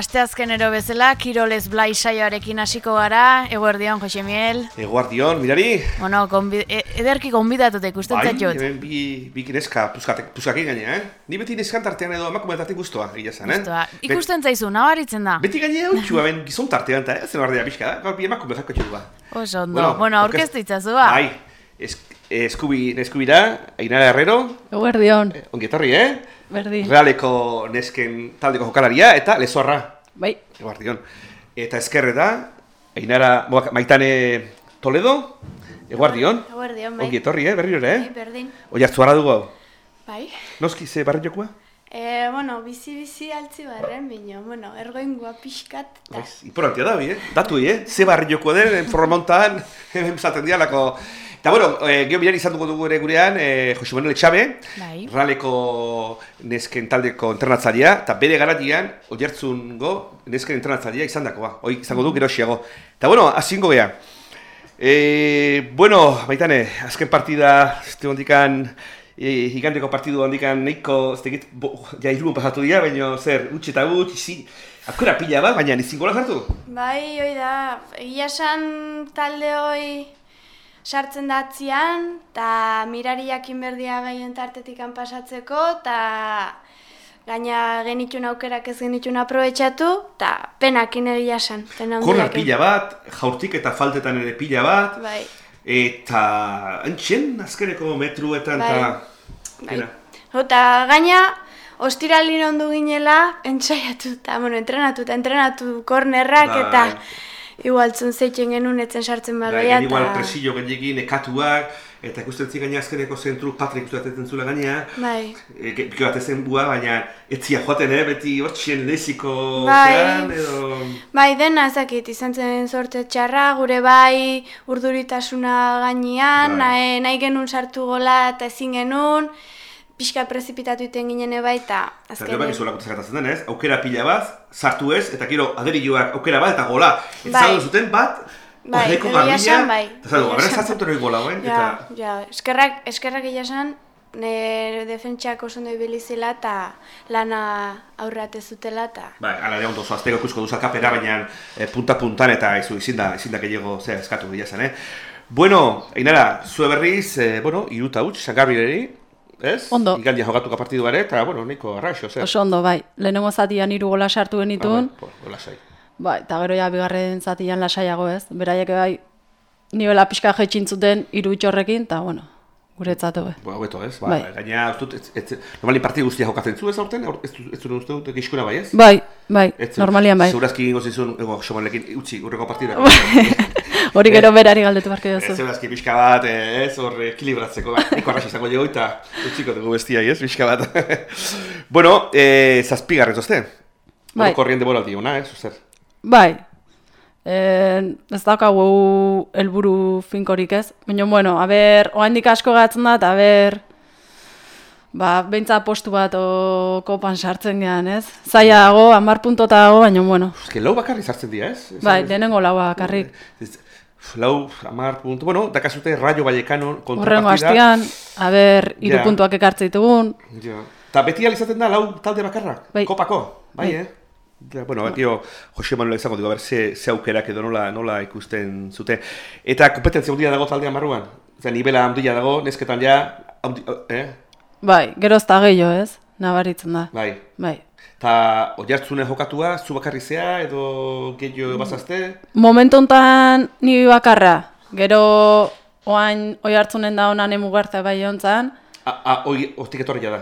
Asteazkenero bezala, Kiroles Blai saioarekin hasiko gara, eguerdion, Jose Miel. Mirari. Bueno, konbi, e, ederki konbidatuta ikusten Bai, zaitut. hemen bi, bi neska puskatek, puskakin gaina, eh? Ni beti neskan tartean edo emakume tartean guztua, egia zen, eh? Guztua. Ikusten zaizu, nabaritzen da. Bet, beti gaina hau ben gizon tartean, eta ez zen bardea pixka, gaur bi emakume txurua. Oso ondo. Bueno, aurkeztu itzazu ba. Bai, es, eskubi, eskubira, Ainara Herrero, Eguerdion, eh, ongi etorri, eh? berdin. Realeko nesken taldeko jokalaria, eta lezorra, Bai, eguardion. Eta eskerre da, Ainara, maitane Toledo, eguardion. Eguerdion, bai. Ongi etorri, eh, berriro ere, Bai, eh? berdin. Oi hartzu ara dugu hau. Bai. Noski ze barri jokua? E, bueno, bizi-bizi altzi barren, bino, bueno, ergoingua pixkat, eta... Pues, importantea da, bi, eh? Datu, eh? Ze barri joko den, forramontan, hemen zaten dialako. Eta, bueno, eh, geho bilan izan dugu dugu ere gurean, eh, Jose Manuel Etxabe, Bai. Raleko nesken taldeko entrenatzailea, eta bere garatian, oiertzungo nesken entrenatzailea izan dakoa, hoi izango du gerosiago. Eta, bueno, azingo geha. E, bueno, baitane, azken partida, este hondikan, e, igandeko partidu hondikan neiko, ez tegit, bo, ja irun pasatu dira, baina zer, utxe eta utxe, zi, akura pila bat, baina nizin gola sartu? Bai, hoi da, egia esan talde hoi sartzen da atzian, eta mirari jakin berdia gehien tartetik pasatzeko, eta gaina genitxun aukerak ez genitxun aprobetxatu, eta penakin egia Korner handiakin. pila bat, jaurtik eta faltetan ere pila bat, Bai, eta antxen azkeneko metruetan Bai. eta... bai. Eta gaina, ostiralin ondu ginela, entzaiatu, eta, bueno, entrenatu, eta entrenatu kornerrak, Bai. eta igualtzun zeitzen genuen etzen sartzen badoia, gen igual presillo gehiagin, ekatuak, eta ikusten zi gaina azkeneko zentru Patrick zuatetzen zula gaina, Bai, e, piko bat ezen bua, baina etzia joaten, eh, beti hortxien leziko Bai. zean, edo... bai, dena ezakit, izan zen sorte txarra, gure bai urduritasuna gainean, Bai. nahi, nahi genuen sartu gola eta ezin genuen, pixka prezipitatu iten ginen bai, eta Eta azken... gero bakizu lako zertatzen denez, aukera pila bat, sartu ez, eta gero aderilloak aukera bat eta gola. Eta Bai. zuten bat, Bai, horreko garbila, bai. eta gara esan. zartzen duen gola, guen, Ja, eta... ja, eskerrak, eskerrak esan, nire defentsiak oso ondo ibili zela eta lana aurrate zutela eta... Bai, ala ere ondo zoazteko ikusko duzak kapera, baina eh, punta-puntan eta izu izin da, izin da gehiago zera eskatu dira zen, eh? Bueno, Ainara, zue berriz, eh, bueno, iruta huts, Sangarbireri, ez? Ondo. Igandia jogatuka partidu bare, eta, bueno, nahiko arraixo, zer? oso ondo, bai. Lehenengo zatian hiru gola sartu genituen, Ah, bai, lasai. bai, eta gero ja bigarren zatian lasaiago ez. Beraiek bai, nivela pixka jaitxin zuten hiru itxorrekin, eta bueno, guretzat hobe. Bo, hobeto, ez? Ba, Bai. Gaina, ez dut, ez, ez, normali partidu guztia jokatzen zu ez aurten? Aur- Ez, ez dut uste dut gizkuna bai, ez? Bai, bai, Ez normalian bai. Zeurazki ingo zizun, ego, xomalekin, utzi, urreko partida. Hori gero berari galdetu barko Ez duzu. zeurazki pixka bat, eh, ez, hor ekilibratzeko, bai, niko arrax izango dugu eta utziko dugu bestiai, ez, pixka bat. bueno, eh, zazpigarren zozte? Bai. Bai. Korrien de bolaldi, ona, ez, zer? Bai, e, ez daukagu helburu finkorik ez. Baina, bueno, aber, oaindik asko gatzen da, eta aber, ba, beintza postu bat o, kopan sartzen gean, ez? Zaila dago, hamar puntota dago, baina, bueno, Eske, lau bakarri sartzen dira, ez? Ez- bai, ez- lehenengo laua karrik. ez- Lau, amar puntu, bueno, dakazute Rayo Vallecano kontra Horrengo hastian, aber, hiru Ja. puntuak ekartze ditugun, Ja. Ta beti alizaten da lau talde bakarrak? Bai. Kopako? Bai, Bai. eh? Ja, bueno, gero Jose Manuel izango digo, a ber, ze, ze aukerak edo nola, nola ikusten zute. Eta kompetentzia handia dago taldean barruan? Osea, nivela handia dago, nesketan ja, handi, eh? bai, gero ez da gehiago, ez? Nabaritzen da, Bai. bai. Ta oihartzune jokatua, zu bakarri zea, edo Mm. gehiago bazazte? Momentu honetan ni bakarra, gero oain oi hartzunen da honan emugartza bai jontzan, A, hortik etorria da.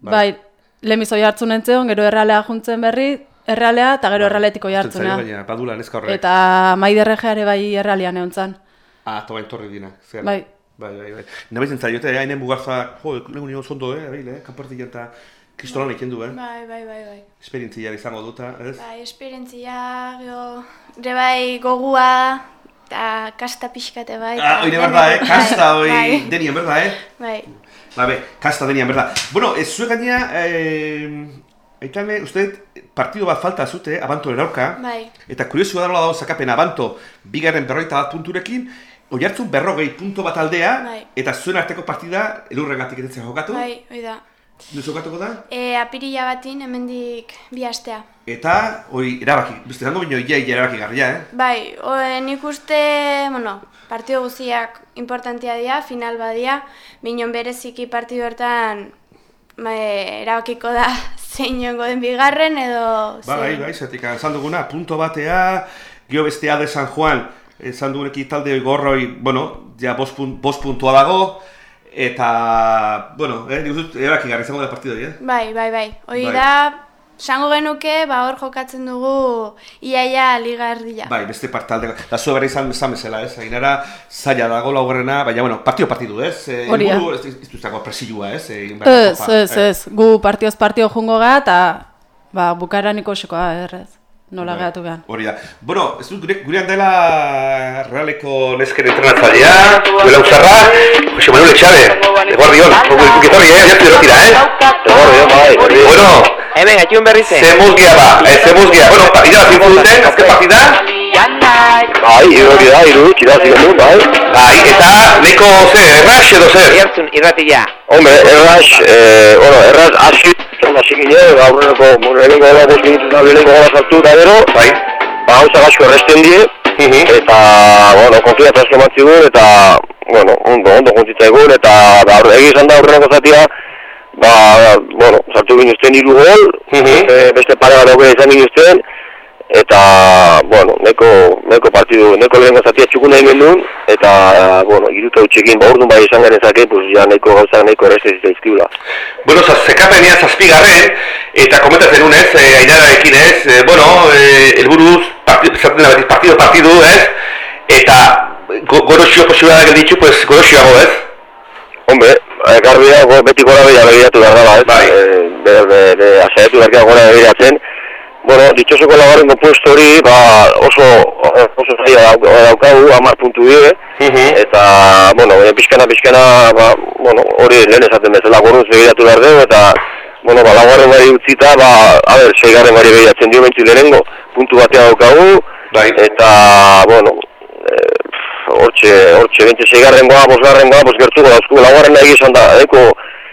bai, lemiz oi hartzunen zeon, gero erralea juntzen berri, erralea eta gero erraletik oi Ikusten zaio, hartzuna. Baina, badula neska horrek. Eta maiderrejea ere bai erralean egon zan. Ah, toba entorri dina. Zer. Bai, Bai, bai, bai. Nabaitzen zaiote, eh, hainen bugarza, jo, legun nio zondo, eh, abile, eh, kanpartik eta kristolan egiten du, eh? Bai, bai, bai, bai. Esperientzia izango duta, ez? Bai, esperientzia, gero, ere bai gogua, eta kasta pixkate bai. Ah, oire berda, eh? Kasta, bai, oi, bai, denien berda, eh? Bai, Babe, kasta denian, berda. Bueno, ez zuen gaina, eh, Aitane, uste, partido bat falta zute, abantoren aurka. bai, Eta kuriosua da nola dago zakapen abanto, bigarren berroita bat punturekin, oiartzun berrogei punto bat aldea, Bai. eta zuen arteko partida elurregatik etetzen jokatu. bai, hoi da. Nuzo jokatuko da? E, apirila batin, hemendik bi astea. Eta, hoi, erabaki, beste zango bino, ia, ia erabaki garria, eh? Bai, o, nik uste, bueno, partido guztiak importantia dira, final badia, binon bereziki partido hortan ma, erabakiko da zein joango den bigarren edo Ba, bai, bai, zetik, esan duguna, punto batea, gio bestea de San Juan, esan dugunekin talde gorroi, bueno, ja bost, pun, bost puntua dago, eta, bueno, eh, nik uste dut erabaki garri izango da partido, eh? Bai, bai, bai. Hoi Bai. da, sango genuke, ba hor jokatzen dugu iaia liga erdia. Bai, beste partalde, da zu berri izan izan bezala, ez? Ainara, zaila dago laugarrena, baina, bueno, partido partidu, ez? Eh, Hori da. ez, ez duztako presilua, ez? Eh, behar Ez, topa, ez, ez. Gu partioz partio jungo ga eta ba, bukaeran ikosekoa, errez. Nola Bai, gehatu gehan. Hori da. Bueno, ez dut gure, gurean dela Realeko nesken entrenatzailea, duela usarra, Jose Manuel Etxabe, eguardion, gitorri, eh, jaztu erotira, eh? Eguardion, bai. Bueno, Hemen, atxun berri zen. ze musgia ba, eh, ze musgia. Bueno, pa, ira zintu duten, azken partida, Bai, hori da, iru, txirazik genuen, bai. bai, eta neko zer, errax edo zer? Iertzun, irratia. Hombre, erraz, eh, bueno, erraz, hasi, hasi gine, aurreneko, lehenengo gola bost minutu da, lehenengo gola sartu eta gero, Bai. ba, hauza gasko erresten die, Mhm. eta, bueno, konfiatza asko eman zigun, eta, bueno, ondo, ondo juntzitza egun, eta, ba, egia izan da aurreneko zatia, ba, bueno, sartu ginuzten hiru gol, Mhm. beste, pare bat aukera izan ginuzten, eta, bueno, neko, neko partidu, neko lehenengo zatia txukun nahi genuen, eta, bueno, iruta utxekin, ba, orduan bai izan genezake, pues, ja, neko gauza, neko erreste ziztaizkibula. Bueno, zaz, zekapenean zazpigarren, eta komentatzen unez, eh, ainararekin ez, eh, bueno, eh, elburuz, esaten da beti, partido, partido, ez, eta go, goroxio posibilidad gelditu, pues goroxioago, ez? Hombre, garbi da, go- beti gora begira begiratu behar dela, ez? Bai. Eh, be, be, be, asaiatu behar gora begiratzen. Bueno, ditxosoko lagarrengo puesto hori, ba, oso, oso zaila dauk- daukagu, amar puntu dire, Mhm. eta, bueno, pixkana, pixkana, ba, bueno, hori lehen esaten bezala goruz begiratu behar dugu, eta, bueno, ba, laugarren gari utzita, ba, a ber, seigarren gari begiratzen dio bentsi lehenengo, puntu batea daukagu, Bai. eta, bueno, eh, hortxe, hortxe, bentsi seigarren goa, bosgarren goa, bos gertuko dauzku, laugarren nahi izan da, neko,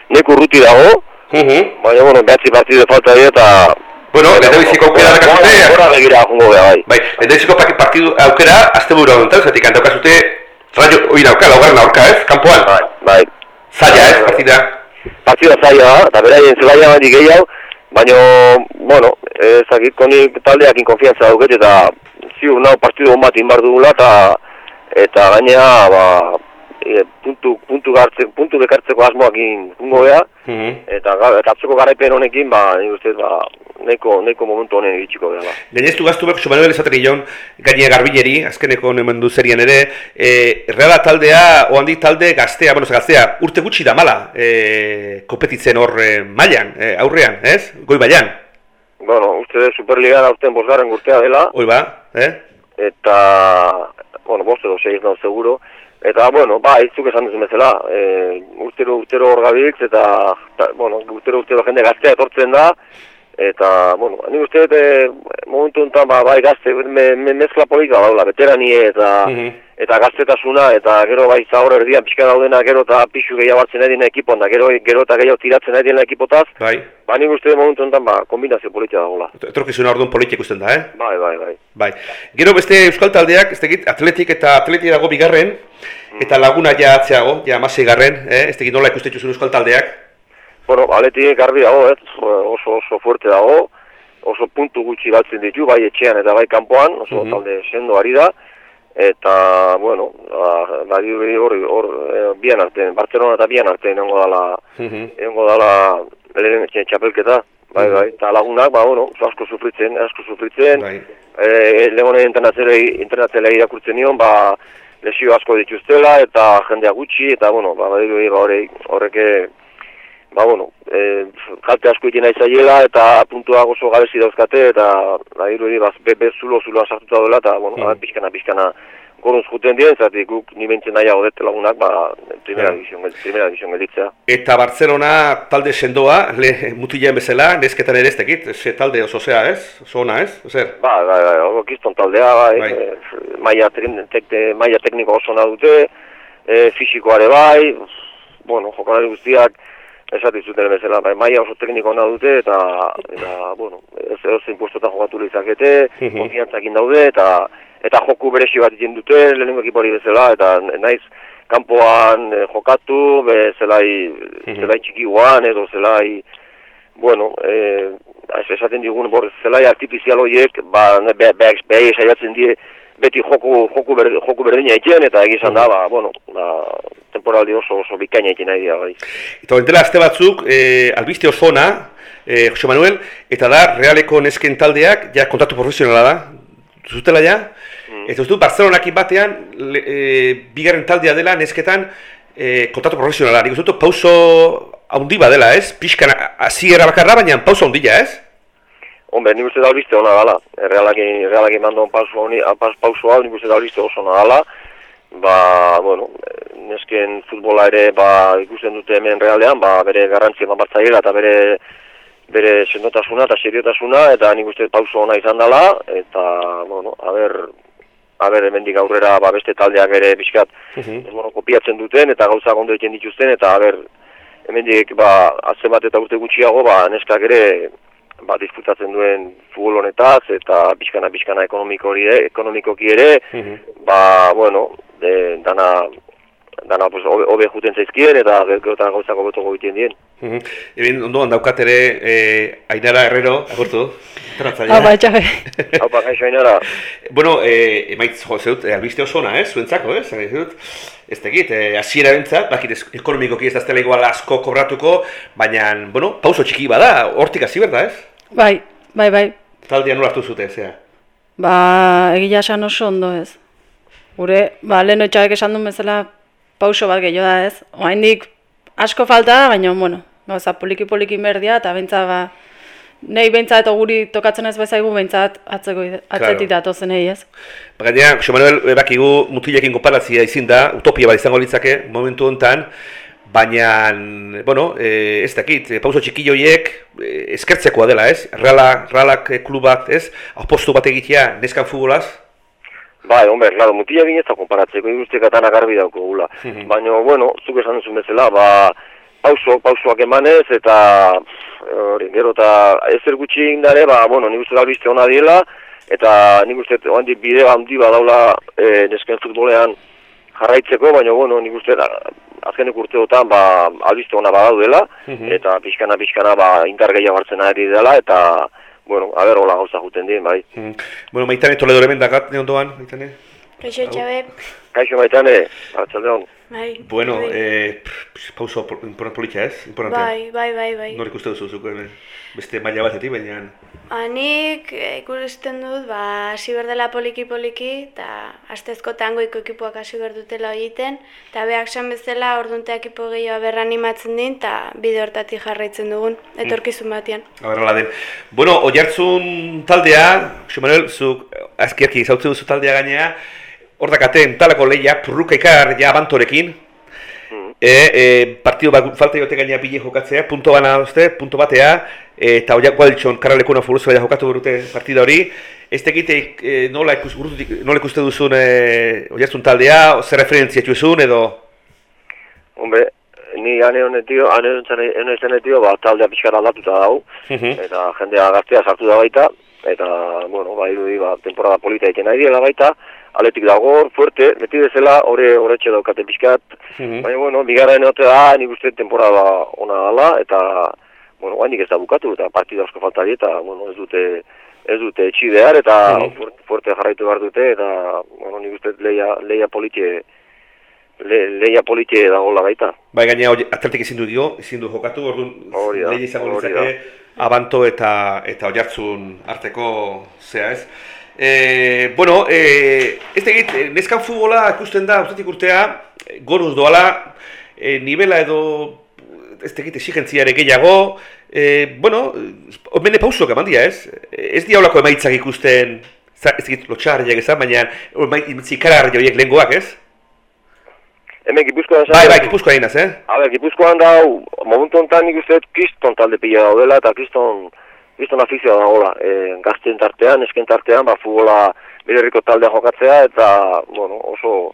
neko urruti dago, Mhm. baina, bueno, behatzi partidu falta dira, eta... Bueno, lehendabiziko aukera Gora- dakazute, Gora begira jungo gara, bai. bai, lehendabiziko paki- partidu aukera, azte buru honetan, zatik handaukazute, raio, hori dauka, laugarren aurka, ez, kanpoan, Bai, bai. zaila, ez, partida. Partida zaila da, eta beraien zelaia badik gehiago, baina, bueno, ez dakit konik taldeakin konfiantza dauket, eta ziur nao partidu hon bat inbar dugula, eta eta gainera, ba, e, puntu, puntu, gartze, puntu bekartzeko jungo geha, Mhm. eta, ga- eta atzoko garaipen honekin, ba, nik uste, ba, neko, neko momentu honen iritsiko dela. Gaineztu gaztu behar, Manuel esaten nion, gaine garbineri, azkeneko hemen du zerien ere, e, reala taldea, oandi talde gaztea, bueno, gaztea, urte gutxi da mala, e, kopetitzen hor e, mailan, e, aurrean, ez? Goi baian, Bueno, uste dut Superligan aurten bosgarren urtea dela, hoi ba, eh? eta, bueno, bost edo seiz nau seguro, eta, bueno, ba, izuk esan duzu bezala, e, urtero, urtero hor gabiltz, eta, ta, bueno, urtero, urtero jende gaztea etortzen da, eta, bueno, ni uste dut, e, momentu honetan, ba, bai, gazte, me, me, mezkla polika daula, veteranie eta, Mhm. eta gaztetasuna, eta gero bai zahor erdian pixka daudena, gero eta pixu gehiago hartzen nahi dina ekipon, da gero, gero eta gehiago tiratzen nahi dina ekipotaz, Bai, ba, nik uste dut momentu honetan, ba, kombinazio politia dagoela. etorkizuna orduan politik ikusten da, eh? Bai, bai, bai. Bai. Gero beste euskal taldeak, ez dakit, atletik eta atleti dago bigarren, eta laguna ja atzeago, ja amasei garren, eh? ez dakit nola ikusten zuen euskal taldeak. Bueno, aletik garbi dago, ez, oso oso fuerte dago, oso puntu gutxi galtzen ditu, bai etxean eta bai kanpoan, oso Mhm. talde sendo ari da, eta, bueno, ba, badi hor, hor, eh, bian artean, Barcelona eta bian artean egongo dala, Mhm. egongo dala lehen txapelketa, bai, bai, eta lagunak, ba, bueno, asko sufritzen, asko sufritzen, Bai. lehonen internatzele, internatzele irakurtzen nion, ba, lesio asko dituztela eta jendea gutxi eta bueno, ba badirudi ba horrek horrek ba bueno, e, kalte asko egiten nahi zaiela eta puntua oso gabezi dauzkate eta badirudi ba be, be zulo zuloa sartuta dela eta bueno, Mm. pixkana pixkana goruz juten dien, zati guk ni bentzen nahiago dut lagunak, ba, primera división, gel- primera división gelditzea. Eta Barcelona talde sendoa, le, mutilean bezala, nesketan ere ez tekit, ze talde oso zea, ez? Oso ona, ez? Zer? Ba, ba, ba, kiston taldea, bai, Bai. eh, maila, tek, tek, maila tekniko oso na dute, e, fisikoare bai, bueno, jokalari guztiak, esati zuten bezala, bai, maila oso tekniko na dute, eta, eta bueno, ez edozein puestotan jokatu lehizakete, Mhm. konfiantzakin daude, eta eta joku beresi bat egiten dute, lehenengo ekipori bezala, eta naiz, kanpoan eh, jokatu, be, zelai, zelai txiki guan, edo zelai, bueno, eh, esaten digun, bor, zelai artifizial horiek, ba, be, be, be, die, beti joku, joku, ber, joku berdina egiten, eta egizan da, ba, bueno, ba, temporaldi oso, oso bikaina egiten nahi dira, bai. Eta horrentela aste batzuk, e, albiste oso ona, e, Jose Manuel, eta da, realeko nesken taldeak, ja, kontatu profesionala da, zutela ja, eta uste Barcelonakin batean, le, e, bigarren taldea dela nesketan, e, kontatu profesionala, nik uste dut, pauso haundi badela, ez? Pixkan, hasiera bakarra, baina pauso handia, ez? Hombre, nik uste da albiste ona gala. Realaki, realaki mandon pauso honi, pas, pauso hau nik uste da albiste oso ona gala. Ba, bueno, nesken futbola ere ba, ikusten dute hemen realean, ba, bere garrantzia eman bartzaiela eta bere bere sendotasuna eta seriotasuna eta nik uste pauso ona izan dela eta, bueno, a ber, a ber, hemendik aurrera ba, beste taldeak ere pixkat Mhm. bueno, kopiatzen duten eta gauza ondo egiten dituzten eta a ber, hemendik ba, azken bat eta urte gutxiago ba, neskak ere ba, disfrutatzen duen futbol honetaz eta pixkana pixkana ekonomikori ere, ekonomikoki ere, Mhm. ba, bueno, de, dana, dana pues, hobe, juten zaizkien eta gero eta gauzak hobeto egiten dien. Mhm. Eben, ondoan daukat ere, e, Ainara Herrero, agurtu, entrenatzailea. Ah, bai, txabe. Hau pa, gaixo ainara, Bueno, eh, emaitz jo, zeut, eh, albiste oso ona, eh, zuentzako, eh, zan dut. Ez tekit, eh, hasiera bentzat, bakit ekonomikoki ez daztela igual asko kobratuko, baina, bueno, pauso txiki bada, hortik hasi berda, ez? Bai, bai, bai. Taldea nola hartu zute, zea. Ba, egia esan oso ondo ez. Gure, ba, lehen txabek esan duen bezala pauso bat gehiago da ez. Oaindik asko falta da, baina, bueno, gauza poliki-poliki merdia, eta bentsa, ba, Nei behintzat eta guri tokatzen ez bezaigu behintzat atzeko atzetik datozen nahi ez. Gainera, Jose Manuel, bakigu mutilekin konparazia izin da, utopia bat izango litzake momentu honetan, baina, bueno, e, ez dakit, e, pauso txikilloiek e, eskertzekoa dela, ez? Reala, realak e, klubak, ez? Apostu bat egitea, neskan futbolaz? Bai, hombre, claro, mutila gine ez da konparatzeko, ikustekatan agarbi dauko gula. Mhm. Baina, bueno, zuk esan duzun bezala, ba, pauso, pausoak emanez, eta hori, gero eta ezer gutxi indare, ba, bueno, nik uste albiste ona diela, eta nik uste oandik bide handi badaula e, nesken futbolean jarraitzeko, baina, bueno, nik uste da, azkenek urteotan, ba, albiste ona badaudela, Mhm. eta pixkana, pixkana, ba, indar gehiago hartzen ari dela, eta, bueno, a ber, hola gauza juten dien, bai. Mm. Bueno, maitane Toledo hemen dakat, ne ondoan, maitane? Kaixo txabe, Kaixo maitane, atxaldeon. Bai. Bueno, bai. eh, pauso por- importante politia, ez? Importantea. bai, bai, bai, bai. Nor ikuste duzu zuk, beste maila batetik, baina... Eh, ikusten dut, ba, hasi berdela poliki-poliki, eta astezko tangoiko ekipoak hasi berdutela egiten, eta beak san bezala orduntea ekipo gehiago berra animatzen din, eta bide hortatik jarraitzen dugun, etorkizun batean. Horrela den. Bueno, oiartzun taldea, Jose Manuel, zuk azkiaki izautzen duzu taldea gainea, hor dakaten talako leia, purruka ja abantorekin, e, e, partido bat falta jote gainea bile jokatzea, punto bana dozte, punto batea, eta oiak gualditxon karralekuna furuzu baina jokatu berute partida hori, ez tekite e, nola, ikus, burututik, nola ikuste duzun e, oiartzun taldea, zer referentzia txuzun edo... Hombre, ni ane honetio, ane honetio, ba, taldea pixkara aldatuta dago, Mhm. eta jendea gaztea sartu da baita, eta, bueno, ba, irudi, ba, temporada polita egiten nahi diela baita, aletik dago, fuerte, beti bezala, hori horretxe daukate pixkat, Mhm. baina, bueno, bigarren egote da, nik uste temporada ona dala, eta, bueno, guainik ez da bukatu, eta partida asko falta die, eta, bueno, ez dute, ez dute etxi behar, eta Mhm. fuerte, fuerte jarraitu behar dute, eta, bueno, nik uste leia, leia politie, le, leia politie dagoela baita. Bai, gaina hori atletik ezin du dio, ezin du jokatu, orduan lehi izango litzake abanto eta eta oiartzun arteko zea ez. E, bueno, e, ez tegit, e, neskan futbola ikusten da, ustetik urtea, goruz doala, e, nivela edo, ez tegit, exigentzia ere gehiago, e, bueno, mene pausok eman dia, ez? Ez diaulako emaitzak ikusten, za- ez tegit, lotxarriak ezan, baina, zikararri horiek lehengoak, ez? Hemen Gipuzkoan Bai, bai, gipuzkoa inaz, eh? A ber, Gipuzkoan da, momentu honetan nik uste kriston talde pila daudela eta kriston, kriston afizioa dagoela. E, gazten tartean, esken tartean, ba, futbola bere herriko taldea jokatzea eta, bueno, oso,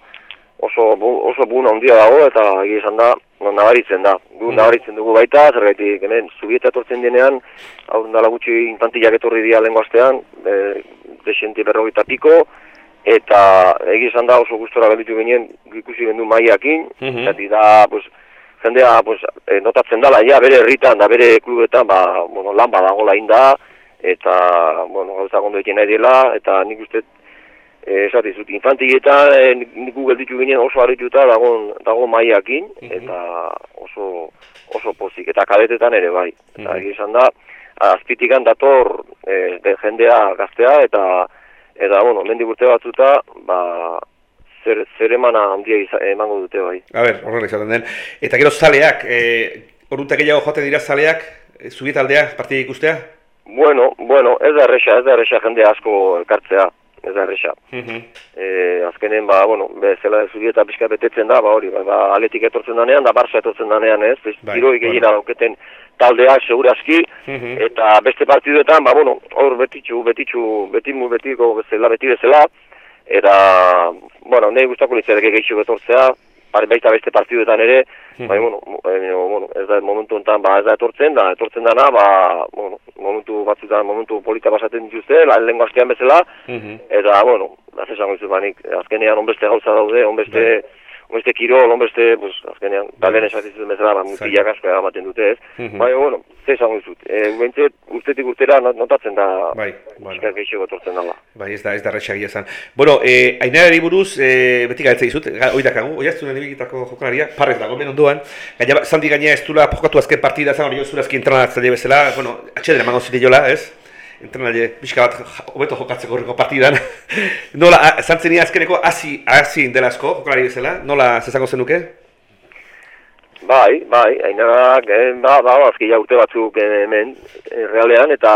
oso, oso buna handia dago eta egia esan da, no, nabaritzen da. Gu nabaritzen dugu baita, zergaitik, hemen, zubieta etortzen denean, hau dala gutxi infantillak etorri dira lehen goaztean, e, desenti berrogeita piko, eta egia esan da oso gustora gelditu ginen ikusi gendu maiakin, Mhm. zati da, pues, jendea pues, e, notatzen dala, ja, bere herritan da bere klubetan, ba, bueno, lan badagola inda, eta, bueno, gauza gondo egiten nahi dela, eta nik uste, e, esati zut, infantilietan e, nik nik gelditu ginen oso harrituta dagoen, dago maiakin, eta oso, oso pozik, eta kadetetan ere bai. Eta Mhm. egia esan da, azpitikan dator e, de jendea gaztea, eta, eta, bueno, mendi urte batzuta, ba, zer, zer emana handia iza- emango dute bai. A ber, horrela izaten den. Eta gero zaleak, e, orduta gehiago joaten dira zaleak, e, zubietaldea, partida ikustea? Bueno, bueno, ez da erresa, ez da erresa jende asko elkartzea, ez da erresa. Mhm. E, azkenen, ba, bueno, bezala zubieta pixka betetzen da, ba, hori, ba, ba, aletik etortzen danean, da Barça etortzen danean, ez, Bai, bueno. gehiena dauketen taldeak segurazki, Mhm. eta beste partiduetan, ba, bueno, hor betitxu, betitxu, betimu, betiko bezala, beti bezala, eta, bueno, nahi gustako litzateke gehiago etortzea, baita beste partiduetan ere, bai, bueno, eh, bueno, ez da momentu honetan, ba, ez da etortzen, da, etortzen dana, ba, bueno, momentu batzutan, momentu polita basaten dituzte, lehen astean bezala, Mhm. eta, bueno, ez esango dizu banik, azkenean onbeste gauza daude, onbeste, onbeste kirol, onbeste, pues, azkenean, talen esatizu bezala, ba, mutilak asko eramaten dute, ez? Mhm. Baina, bueno, ze esango dizut, e, bentzet, urtetik urtera not- notatzen da, Bai, bueno. pixka gehiago etortzen dala. Bai, ez da, ez da erresagia esan. Bueno, eh, ainarari buruz, eh, beti galtzea dizut, ga- hoi dakagu, oiaztunen ibigitako jokalaria, parrez dago, ben ondoan. Gaina, zandi gaina ez dula jokatu azken partida, zan hori zurazki entrenatzaile bezala, bueno, atxeden emango zidiola, ez? Entrenatzaile, pixka bat, hobeto jokatzeko horreko partidan. nola, a- zantzen ia azkeneko, hasi, hasi indela asko, jokalari bezala, nola zezango zenuke? Bai, bai, ainarak, eh, ba, ba, azkia urte batzuk eh, hemen, eh, realean, eta,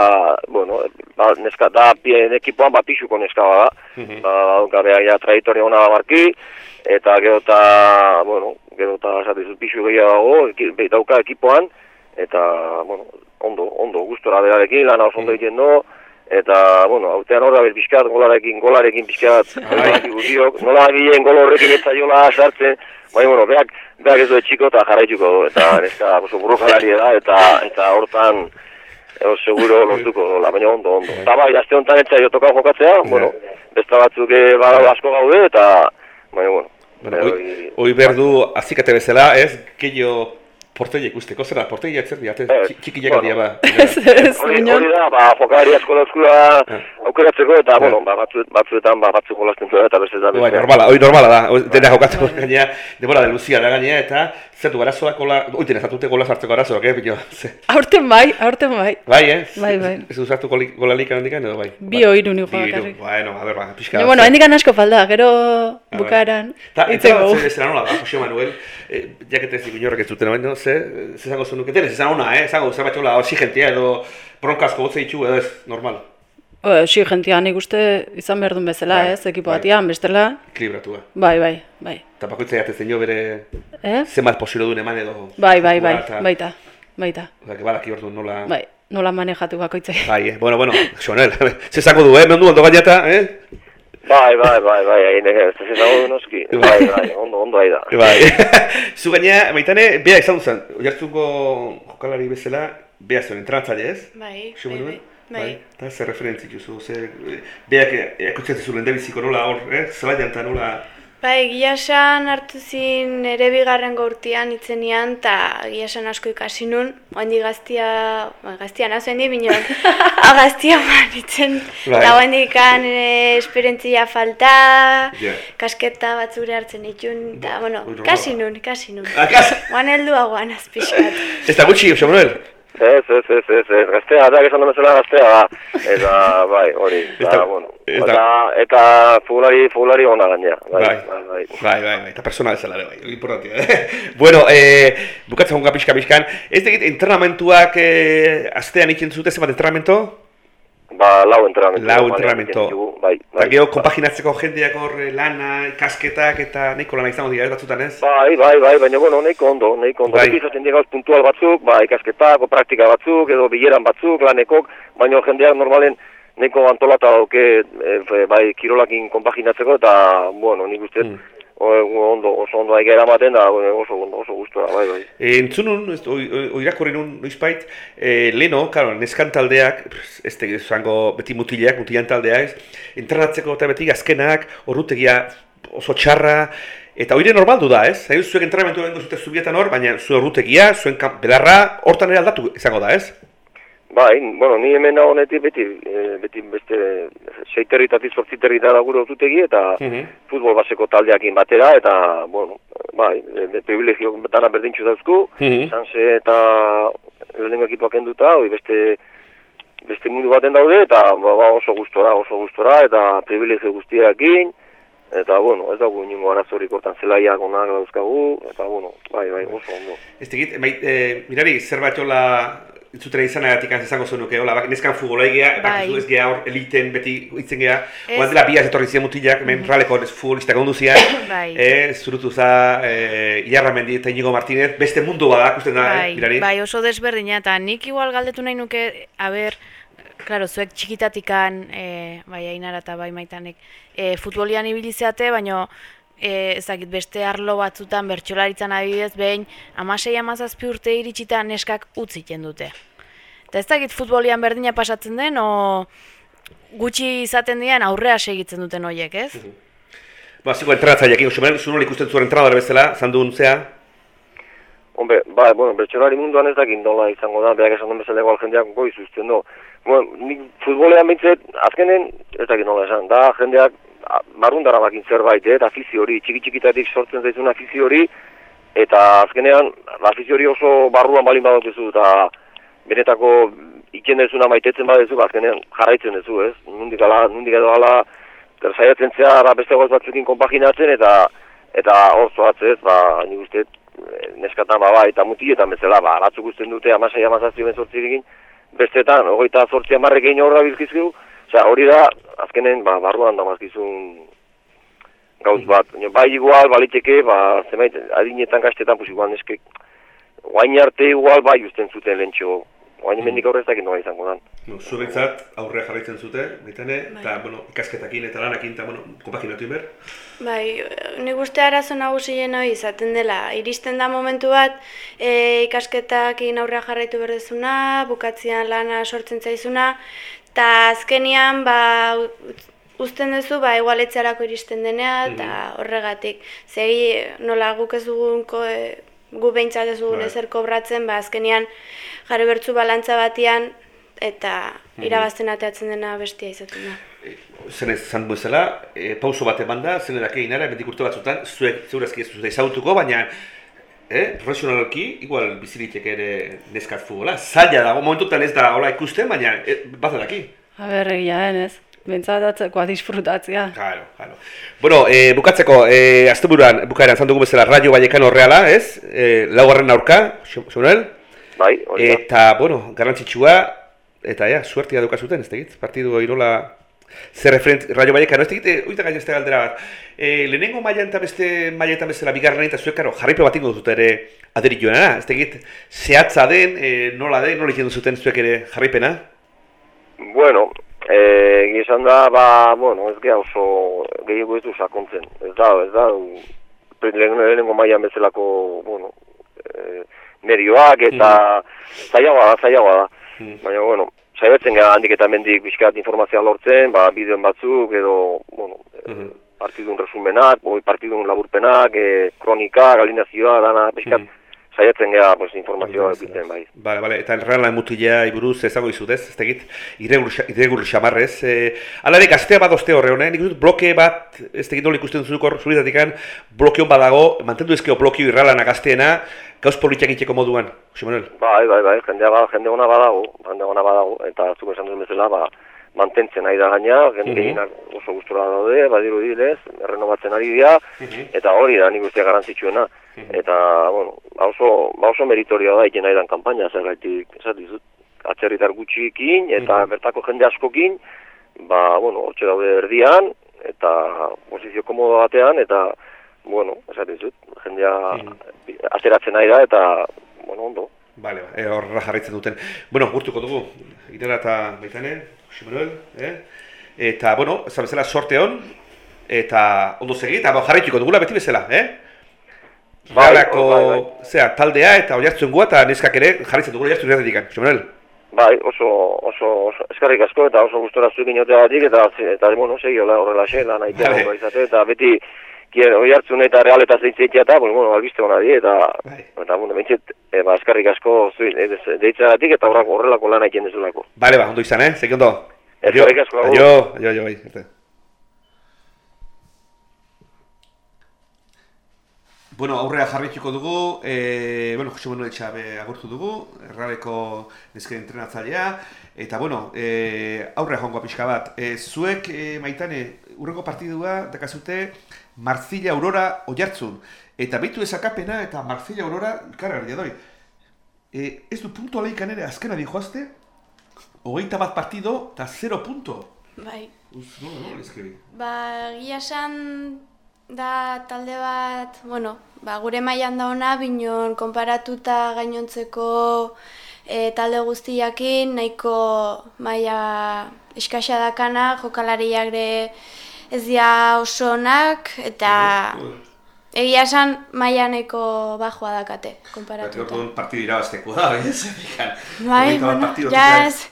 bueno, ba, neska, da, bien ekipoan, ba, pixuko neska bada, ba, dauka behar ja trajektoria hona marki, eta gero eta, bueno, gero eta, esatizu, pixu gehiago, eki, dauka ekipoan, eta, bueno, ondo, ondo, gustora berarekin, lana oso ondo egiten do, eta, bueno, aurtean hor da ber pixkat, golarekin, golarekin pixkat, Bai. guztiok, nola egien gol horrekin ez zaiola sartzen, bai, bueno, beak, beak ez du etxiko eta jarraituko du, eta neska oso burrukalari da, eta, eta hortan, Ego, seguro lortuko dola, baina ondo, ondo. Eta bai, aste honetan etza jo toka jokatzea, bueno, beste batzuk eh, ba, asko gaude, eta, baina, bueno. Bueno, hoi, hoi berdu azikate bezala, ez? Gehiago porteia ikusteko, zera, porteia etzer diate, txikiak bueno. ba. Hori, hori da, ba, jokalari asko dauzkula aukeratzeko, eta, bueno, ba, batzu, batzuetan, ba, batzuk jolasten duela, eta beste da. Bai, normala, hoi normala da, dena jokatu gainea, denbora de Lucia da gainea, eta zertu arazoak gola, hoi dena zatute gola sartzeko arazoak, eh, pilo. Aurten bai, aurten bai. Bai, eh? Bai, bai. Ez usartu goli- golalik handikan edo bai? Bi o hiru nik Bi o hiru, bakarrik. bueno, a ber, ba, pixka. Baina, bueno, handikan asko falda, gero bai. bukaeran. Ta, eta bat zera nola da, Jose Manuel, eh, jakete ez inorrek ez zuten, baina, ze, ze zango zenuketen, ez izan ona, eh, zango, zer bat jola, oxigentia edo bronkasko gotze ditu, edo ez, normal, Ba, Si, jentia nik uste izan behar duen bezala, Bai, ez, ekipo bai. batian, bestela, ekilibratua. bai, bai, bai. Eta bakoitza jatezen jo bere, Eh? zenbat posilo duen eman edo. Bai, bai, bai, eta- baita, baita. Oda, que badaki ordu nola... Bai, nola manejatu bakoitzak. Bai, eh? bueno, bueno, Xonel, ze zango du, eh, mendu ondo gainata, eh? Bai, bai, bai, bai, hain ege, ez ez dago noski. Bai, bai, ondo, ondo ahi da. Bai. Zu gaina, baitane, bea izan zen, oiartzuko jokalari bezala, bea zuen entranatzaile ez? Bai, bai, bai. Bai. Eta zer referentzi duzu, ze, beak ekutzen zizu lehen debiziko nola hor, eh? Zelaian eta nola... Bai, giasan hartu zin ere bigarren urtean itzenian, eta giasan asko ikasi nun, oandi gaztia, ba, gaztia nazo hendi bineon, agaztia man itzen, Bai. eta oandi ikan ere esperientzia falta, Ja. kasketa batzure hartzen itun, eta, bueno, Ui, normala. ikasi nun, ikasi nun. Ah, kas- Guan heldu aguan azpixkat. Ez da gutxi, Jose Manuel? Ez, ez, ez, ez, ez, gaztea da, esan bezala gaztea da, eta, bai, hori, eta, da- bueno, eta, eta futbolari, futbolari ona gainera, bai, Bai, bai, bai. bai, bai, bai, eta persona bezala bai, importantia, eh? bueno, eh, bukatzen gonga pixka pixkan, ez tegit, entrenamentuak eh, astean ikin zute zenbat entrenamento? Ba, lau entrenamento. Lau ditugu, Bai, Eta bai. gero, kompaginatzeko jendeak hor eh, lana, ikasketak eta nahiko lana izango dira, ez batzutan ez? Bai, bai, bai, baina, bueno, nahiko ondo, nahiko ondo. Bai. Izaten dira puntual batzuk, ba, ikasketako, praktika batzuk, edo bileran batzuk, lanekok, baina jendeak normalen nahiko antolata dauke, e, fe- bai, kirolakin konpaginatzeko, eta, bueno, nik uste, Mm. Ondo, oso ondo aigera ematen da, oso ondo, oso gustora, bai, bai. E, entzunun, ez- oi- oi- oirakurri nun noizbait, e, leno, karo, neskan taldeak, ez tegi zango beti mutileak, mutilan taldeak, entrenatzeko eta beti azkenak, orrutegia oso txarra, eta hori normaldu da, ez? Zuek entrenamentu egingo zute zubietan hor, baina zuen orrutegia, zuen belarra, hortan ere aldatu izango da, ez? Bai, bueno, ni hemen honetik beti, e, beti beste seiterritatik zortziterrita da gure ortutegi eta Mhm. futbol baseko taldeakin batera eta, bueno, bai, de, de privilegio dana berdintxu dauzku, Mhm. Sanse eta lehenengo ekipoak enduta, hoi beste beste mundu baten daude eta ba, ba, oso gustora, oso gustora eta privilegio guztiakin eta bueno, ez dago inungo arazorik hortan zelaiak onak dauzkagu eta bueno, bai, bai, oso ondo. Ez tegit, bai, e, mirari, zerbait hola, entzutera izanagatik izango zenuke, hola, bak, neskan futbola egia, Bai. ez geha hor eliten beti hitzen geha, Ez. oan dela biaz etorri ziren mutilak, hemen raleko ez futbolistak ondu zian, Bai. e, zurutu e, Iarra Mendi eta Inigo Martínez, beste mundu bada, ikusten da, eh, Bai, mirari? bai, oso desberdina, eta nik igual galdetu nahi nuke, aber, claro, zuek txikitatikan, e, bai, ainara eta bai maitanek, e, futbolian ibili zeate, baino, e, ez dakit, beste arlo batzutan, bertsolaritzan adibidez, behin, amasei amazazpi urte iritsita neskak utziten dute. Eta ez dakit futbolian berdina pasatzen den, o gutxi izaten dian aurrea segitzen duten hoiek, ez? Ba, ziko entrenatzaileak, oso beren, zu nola ikusten zuen entrenadore bezala, zandun zea, Hombre, bai, bueno, bertsolari munduan ez dakit nola izango da, berak esan duen bezala igual jendeak goiz uzten do. Bueno, nik futbolean bintzet, azkenen, ez dakit nola esan, da jendeak barrundara bakin zerbait, eh, eta afizio hori, txiki-txikitatik sortzen zaizun afizio hori, eta azkenean, afizio hori oso barruan balin badokezu, eta benetako iken dezuna maitetzen badezu, ba, azkenean jarraitzen dezu, ez? Nundik ala, nundik edo ala, ter saiatzen zea, ba, beste goz batzukin konpaginatzen, eta eta hor zoatzez, ba, nik uste, eh, neskatan ba, bai, eta mutiletan bezala, ba, batzuk usten dute amasai amazazio bezortzirekin, bestetan, hogeita zortzi amarrekin hor da bizkizkigu, osea, hori da, azkenen, ba, barruan damazkizun gauz bat, baina bai igual, baliteke, ba, zenbait, adinetan gaztetan, pues igual neskek, guain arte igual bai usten zuten lentxo, guain mendik aurrezak nola izango dan. no, zu behintzat aurrea jarraitzen zute, baitane, eta, bueno, ikasketakin eta lanakin, eta, bueno, kompaginatu inber. Bai, nik uste arazo nagusien hori izaten dela. Iristen da momentu bat, e, ikasketakin aurrea jarraitu berdezuna, bukatzean lana sortzen zaizuna, eta azkenian, ba, uzten duzu, ba, igualetzarako iristen denea, eta horregatik. Zegi, nola guk ez dugun, ko, e, gu behintzat ez dugun Bai. ezer kobratzen, ba, azkenian jarri bertzu balantza batian, eta irabazten ateatzen dena bestia izaten da. zen ez zan bezala, e, pauso bat eman da, zen edake inara, emendik urte batzutan, zuek zeurazki ez zute ezagutuko, baina eh, profesionalki, igual bizilitek ere neskat futbola. Zaila dago, momentutan ez da hola ikusten, baina e, bat edaki. A ber, egia denez. Bentsat atzekoa disfrutatzea. Claro, claro. Bueno, e, bukatzeko, e, asteburuan, bukaeran zan dugu bezala, Rayo Vallecano Reala, ez? E, laugarren aurka, Xonel? Bai, hori. Eta, bueno, garrantzitsua, eta ja, suertia daukazuten, ez tegit, partidu irola zer referent Rayo Vallecano, ez tegit, e, oita gaino ez da galdera bat. E, lehenengo mailan eta beste mailetan bezala bigarren eta zuek, karo, jarraipe bat ingo dut ere aderilloena, ez tegit, zehatza den, e, nola den, nola egiten zuten zuek ere jarraipena? Bueno, eh, egia esan da, ba, bueno, ez geha oso gehiago ez du sakontzen. Ez da, ez da, lehen- lehenengo mailan bezalako, bueno, eh, medioak eta zailagoa da, zailagoa da. Mm. Baina, bueno, saiatzen gara handik eta mendik bizkat informazioa lortzen, ba, bideoen batzuk edo, bueno, Mhm. eh, partidun resumenak, oi, partidun laburpenak, eh, kronika, galinazioa, dana, bizkat, Mhm. saiatzen gara, pues, informazioa egitzen, bai. Bale, bale, eta Reala mutilea iburuz ezago izut ez, ez tegit, irregur xamarrez. E, Alare, gaztea bat oste horre honen, dut bloke bat, ez tegit nola ikusten zuko zuritatik bloke badago, mantendu ezkeo blokio irralana gazteena, gauz politak egiteko moduan, Jose Manuel? Bai, bai, bai, jendea ba, jende ona badago, jende ona badago, eta zuk esan duen bezala, ba, mantentzen ari da gaina, jende Mhm. gehienak oso gustura daude, badiru dilez, errenovatzen ari dira, Mhm. eta hori da nik uste garantzitsuena. Eta, bueno, ba oso, ba oso meritorioa da egin nahi dan kanpaina, zergaitik, esatizut, atzerritar gutxikin, eta Mhm. bertako jende askokin, ba, bueno, hortxe daude erdian, eta posizio komodo batean, eta, bueno, esatizut, jendea Mhm. ateratzen ari da, eta, bueno, ondo. Bale, ba, e, horra jarraitzen duten. Bueno, gurtuko dugu, Inara eta Maitane, Jose Manuel, eh? Eta, bueno, ez bezala sorte hon, eta ondo segi, eta jarraituko dugula beti bezala, eh? Bai, Galako, bai, bai. zera, taldea eta oiartzuen gua, eta neskak ere jarraitzen dugula oiartzuen erdikan, Jose Manuel. Bai, oso, oso, oso eskerrik asko eta oso gustora zuekin joteagatik eta, eta bueno, segi horrela xe, lan aitea Vale. izate, eta beti kien, oi hartzun eta real eta zeitzeitea eta, bueno, bueno, albiste hona di, eta, Bai. eta, bueno, bentsit, e, ba, eskerrik asko zuen, e, des- deitzagatik eta horrelako lan aiten dezulako. Bale, ba, ondo izan, eh? Zeki ondo? Eskerrik asko, agur. Aio, aio, aio, bai. arte. Bueno, aurrea jarrituko dugu, e, bueno, Jose Manuel Etxabe agurtu dugu, errabeko nesken entrenatzailea, eta bueno, e, aurrea joangoa pixka bat. E, zuek, e, maitane, urrengo partidua dakazute Marzilla Aurora oiartzun, eta behitu ezakapena eta Marzilla Aurora ikaragarria doi. E, ez du punto aleikan ere azkena di joazte, hogeita bat partido eta 0 punto. Bai. Uz, no, no, eske. Ba, egia esan da talde bat, bueno, ba, gure mailan da ona, binon konparatuta gainontzeko e, talde guztiakin, nahiko maila eskasa dakana, jokalariak ere ez dira oso onak, eta egia esan maila nahiko bajoa dakate, konparatuta. Bateko partidu irabazteko da, ez? Bai, bueno, partidu ja, ez,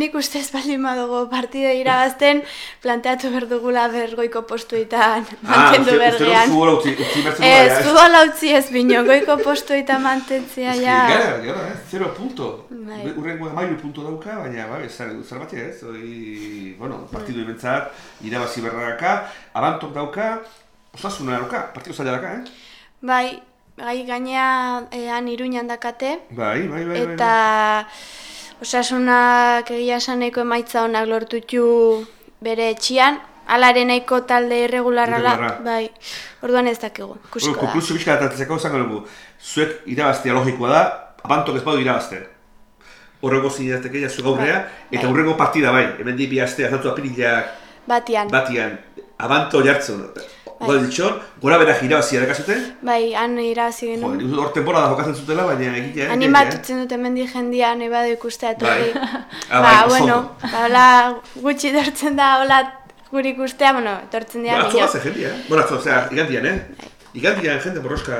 nik uste ez baldin badugu partide irabazten, planteatu behar dugula bergoiko postuetan mantendu Ah, berdean. futbola utzi, utzi bertzen Ez, futbola utzi ez bino, goiko postuetan mantentzea Ez ja. Gara, gara, eh? Zero punto. Bai. Urrengo amairu punto dauka, baina, ba, zer, zer bat ez? Hoi, bueno, partidu imentzat, irabazi berraraka, abantok dauka, osasuna dauka, partidu zaila dauka, eh? Bai, gai gainea ean iruñan dakate, Bai, bai, bai, bai. eta osasunak egia esan nahiko emaitza honak lortutu bere etxian, alare nahiko talde Irregularra. bai, orduan ez dakigu, Bueno, ikusiko da. konklusio pixka datatzeko zango dugu, zuek irabaztea logikoa da, abantok ez badu irabazten. Horrego zinateke ja zuek aurrea, eta Bai. hurrengo partida bai, hemen di bi astea, zantzu apirilak Batian, batian, abanto jartzen. Bai. Bai. ditxon, gora bera jirabazia dakazute, bai, han irabazi Jo, genuen. nik uste hor temporada jokatzen zutela, baina egitea... Animatutzen dute mendi jendia nahi badu ikustea etorri. Bai. Ah, ba, bai, oso bueno, ba, hola gutxi dortzen da, hola guri ikustea, bueno, etortzen dira Bueno, atzo bazen jendia, eh? Bueno, atzo, osea, igandian, eh? Igandian jende borroska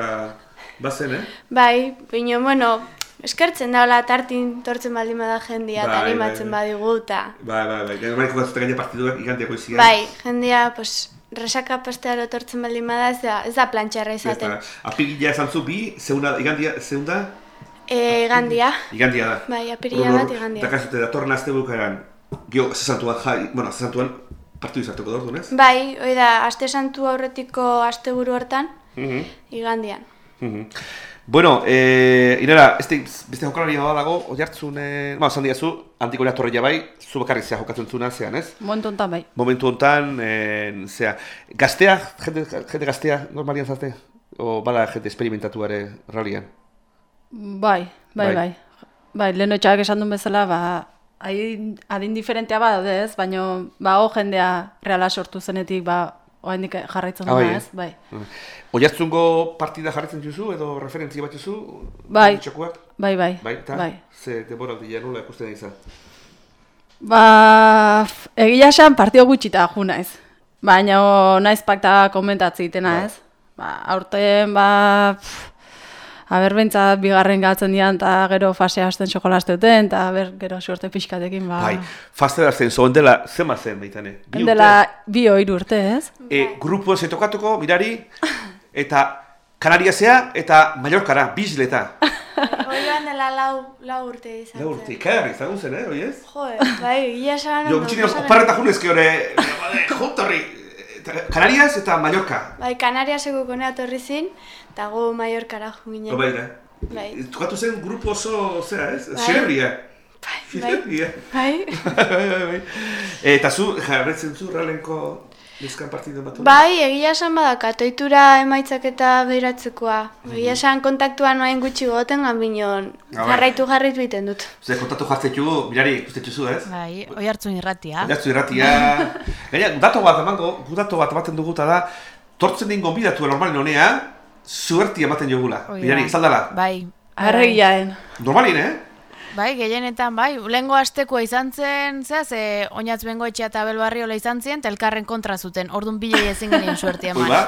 bazen, eh? Bai, bino, bueno, eskertzen da, hola tartin tortzen baldin bada jendia, eta Bai, animatzen bai, badigu, eta... Bai, bai, bai, gaina mariko gatzute gaina partiduak igandiako izian. Bai, jendia, pues, resaka pastearo etortzen baldin bada, ez da, ez da plantxarra izaten. Apigila esan zu bi, zeuna, igandia, zeunda, E, gandia, igandia da. bai, apirila bat igandia. Dakazute, datorren azte bukaran, gio, zesantuan jai, bueno, zesantuan, partidu izartuko da orduan, ez? Bai, hoi da, aste santu aurretiko asteburu hortan, Mhm. igandian. Mhm. Bueno, eh, inera, este, beste jokalaria badago, oiartzun, eh, ba, esan diazu, antiko torreia bai, zu bakarrik zea jokatzen zuna zean, ez? Momentu honetan bai. Momentu hontan, eh, zea, gaztea, jende, jende gaztea normalian zazte? O bada jende esperimentatu ere ralian? Bai, bai, Bai. bai. Bai, lehen etxak esan duen bezala, ba, adin, adin diferentea badaude ez, baina ba, ho jendea reala sortu zenetik, ba, oraindik jarraitzen Ah, bai, duena eh? ez, bai. Oiartzungo partida jarritzen duzu edo referentzia bat duzu? Bai. Txokuak? Bai, bai, Bai, eta? bai. Ze denboraldia nola ikusten izan? Ba, egia esan partio gutxita ju naiz. Baina naiz pakta komentatzen itena Bai. ez. Ba, aurten, ba, pff, aber bentsat bigarren gatzen dian, eta gero fasea hasten xokolazte duten, eta aber gero suerte pixkatekin, ba. Bai, fazte da zen, zoen dela, zema zen, baitane? Bi urte? Dela bi oiru urte ez. E, grupuan zetokatuko, mirari, eta Kanariasea eta Mallorcara, bizleta. Oioan dela lau, lau urte izan Lau urte, ikarri, zagun zen, eh, oiez? Jo, bai, gila esan Jo, ondo, gutxinez, osagan- oparreta junezke hori, juntarri, Canarias eta Mallorca. Bai, Kanariaseko konea torri zin, eta gu Mallorcara jo ginen. Bai, da. Bai. Tukatu zen grupo oso, zera, ez? Bai. Xerria. bai. Xerria. Bai. bai, bai, bai. Eta zu, jarretzen zu, ralenko neskan partidu bat? Bai, egia esan bada, katoitura emaitzak eta behiratzekoa. Egia esan kontaktuan noain gutxi goten gambinon. Bai. Jarraitu jarraitu egiten dut. Zer, kontatu jartzetu, mirari, ikusten zu, ez? Bai, oi hartzun irratia. Jatzu irratia. Gaina, dato bat emango, gu dato bat ematen dugu eta da, tortzen din gonbidatu normalin honea, zuerti ematen jogula. Hoi da. Mirari, zaldala. Bai. Arregiaen. Normalin, eh? Bai, gehienetan, bai, lehengo astekoa izan zen, zea, ze oinatz bengo etxea eta belbarriola izan eta elkarren kontra zuten, orduan bilei ezin genien suerti Hoi eman. ba.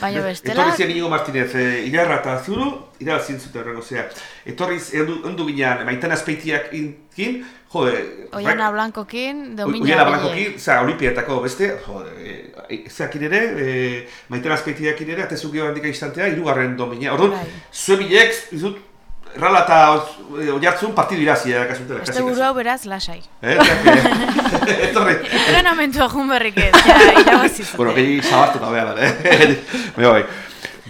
Baina bestela, Etorri zian Inigo Martinez, eh, Ilarra eta Zuru, irabazien zuten horrengo zea. Etorriz, endu, ginean, maitana azpeitiak inkin, jode... Oiana Blankokin, domina Oiana. Blankokin, za, olimpiatako beste, jode, e, zeakin ere, e, maitana azpeitiakin ere, atezu geho handika instantea, irugarren domina. Orduan, Bai. zue bilek, izut, Rala eta oiartzun partidu irazia kasutela. Este buru hau beraz, lasai. Eh, etorri. Entrenamentua jun berrik ez, ja. Bueno, gehi zabartu da behar, eh? Bai.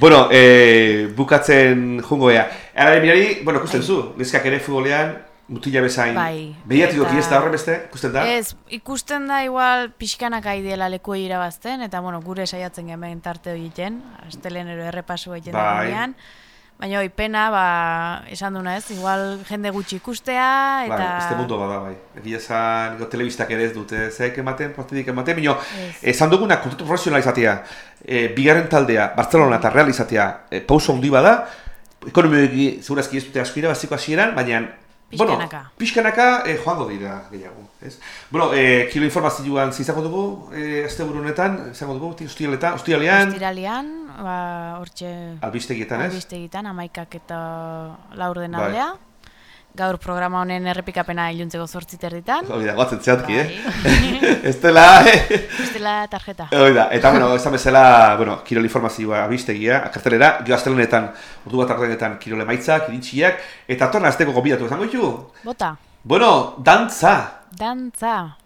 Bueno, eh, bukatzen jungo ea. Ara mirari, bueno, ikusten zu, neskak ere futbolean, mutila bezain. Bai, Behiatik eta- ez da horren beste, ikusten da? Ez, ikusten da igual pixkanak aidiela lekuei irabazten, eta bueno, gure saiatzen gemen tarte hori egiten, astelenero errepasu egiten Bai. da. Baina hoi pena, ba, esan duna ez, igual jende gutxi ikustea, eta... Bai, beste mundu bada, bai. Egia esan, telebistak ere ez dute, zeek ematen, partidik ematen, Ez. esan duguna, kontratu profesional izatea, e, bigarren taldea, Barcelona eta Real izatea, e, pauso handi bada, ekonomioki, segurazki ez dute asko irabaziko hasieran, baina, Pixkanaka. bueno, pixkanaka e, joango dira gehiago, ez? Bueno, e, kilo informazioan zizango dugu, e, azte honetan, izango dugu, ostialetan, ostialean, Ostiralean, ba, hortxe... albistegietan, ez? Albistegitan, amaikak eta laur den Bai. aldea. Gaur programa honen errepikapena iluntzeko zortziter ditan. Hori da, goatzen zehatki, Bai. eh? ez dela, eh? Estela tarjeta. Hoi da, eta bueno, esan bezala, bueno, kirol informazioa abistegia, kartelera, jo astelenetan, ordu bat ardenetan kirol emaitzak, irintxiak, eta torna azteko gobidatu esango ditu. Bota, Bueno, dantza. dantza.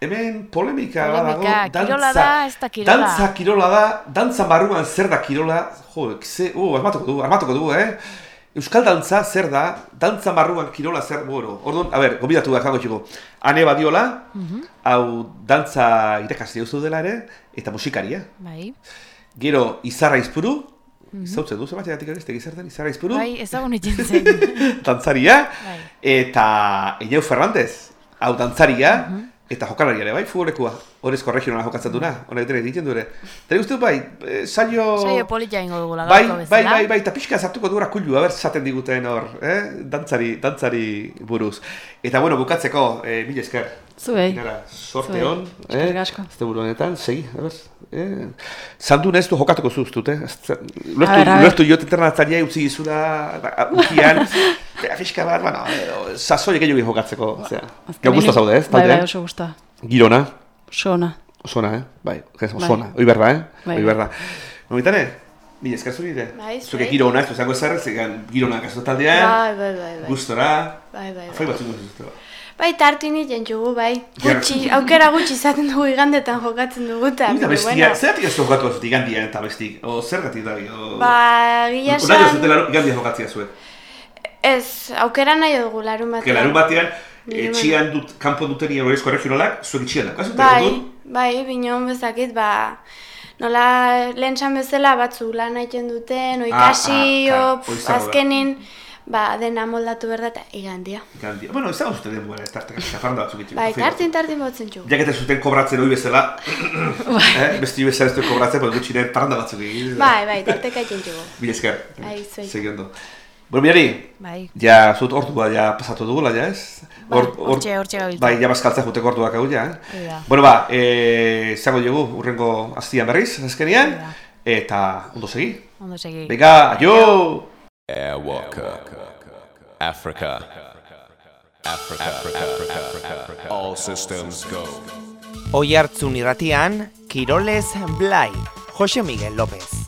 Hemen polemika, Polemika, badago, kirola da, ez da kirola. Dantza kirola da, dantza barruan zer da kirola, jo, ze, uh, armatuko dugu, armatuko dugu, eh? Euskal dantza zer da, dantza barruan kirola zer, bueno, orduan, a ber, gobidatu da, kango txiko, Ane Badiola, Mhm. hau dantza irakasle duzu dela ere, eta musikaria. Bai. Gero, Izarra Izpuru, zautzen du, zenbat egatik ez, gizartan, Izarra Izpuru, Mhm. Bai, ezagun itzen zen. dantzaria, Bai. eta Eñeu Fernández, hau dantzaria, Mhm. Eta jokalaria ere, bai, futbolekua, horrezko regionala jokatzen duna, honek dene egiten du ere. Eta uste dut, bai, eh, saio... Saio polita ingo dugula Bai, gaurko bai, bezala. bai, bai, eta pixka zartuko dugura kullu, haber zaten diguten hor, eh? dantzari, dantzari buruz. Eta bueno, bukatzeko, eh, mila esker. Zuei. Inara, sorte hon, eh? Eskerrik asko. Azte buru honetan, segi, haber, eh? Zandun ez du jokatuko zuztut, eh? Ez- A Ulertu, ber, a ber. ulertu jo internatzaria utzi gizula, ba, ukian, eta fiska bat, bueno, eh, sasoi gehiago jokatzeko, zera. Gau gusto zaude, ez, Bai, bai, oso gusta. Girona, Oso ona. Osona, eh? Bai, ez, Bai. Osona, hoi berda, eh? Bai, Hoi bai. berda. Momitane, mila esker zuri ere? Bai, Zuke giro ona, ez duzango ezer, zegan giro ona kasu taldean, Bai, bai, bai, bai. gustora, Bai, bai, fai bai. batzuk dut. Bai, tartin jugu, bai. Gutxi, aukera gutxi izaten dugu igandetan jokatzen dugu, eta, Eta bestia, bueno. zeratik ez jokatu ez igandian eta bestik, o zergatik da, o... Ba, gila esan, zutela igandia jokatzia zuet. ez, aukera nahi dugu larun Que batean. larun batean, etxian dut, kanpo dutenien horrezko regionalak, zuek etxian da. Kasute, Bai, bai, binon bezakit, ba, nola lehen bezala batzu lan egiten duten, ah, o claro, pf, hori izango da. azkenin, ba, dena moldatu behar da, eta igandia. Igandia. Bueno, ez da guzti den buena, ez tartek, zafaranda batzuk itxiko. Bai, tartin, tartin botzen jugu. Jakete zuten kobratzen hori bezala, eh? beste hori bezala ez dut kobratzen, pero gutxinen parranda batzuk egin. Bai, bai, tarteka egiten jugu. Mila esker. Bai, zuei. Segi ondo. Bueno, mirari, Bai. ja, zut ordua ja pasatu dugula, ja, ez? Bai, hortxe- hortxe gabiltza. Bai, ja bazkaltzea juteko orduak hau, ja, eh? Bueno, ba, eh, izango dugu urrengo aztian berriz, da. eta ondo segi. Ondo segi. Venga, aio! Airwalker. Africa. Africa. Africa. Africa. All systems go. Oi hartzun irratian, Kiroles Blai, Jose Miguel López.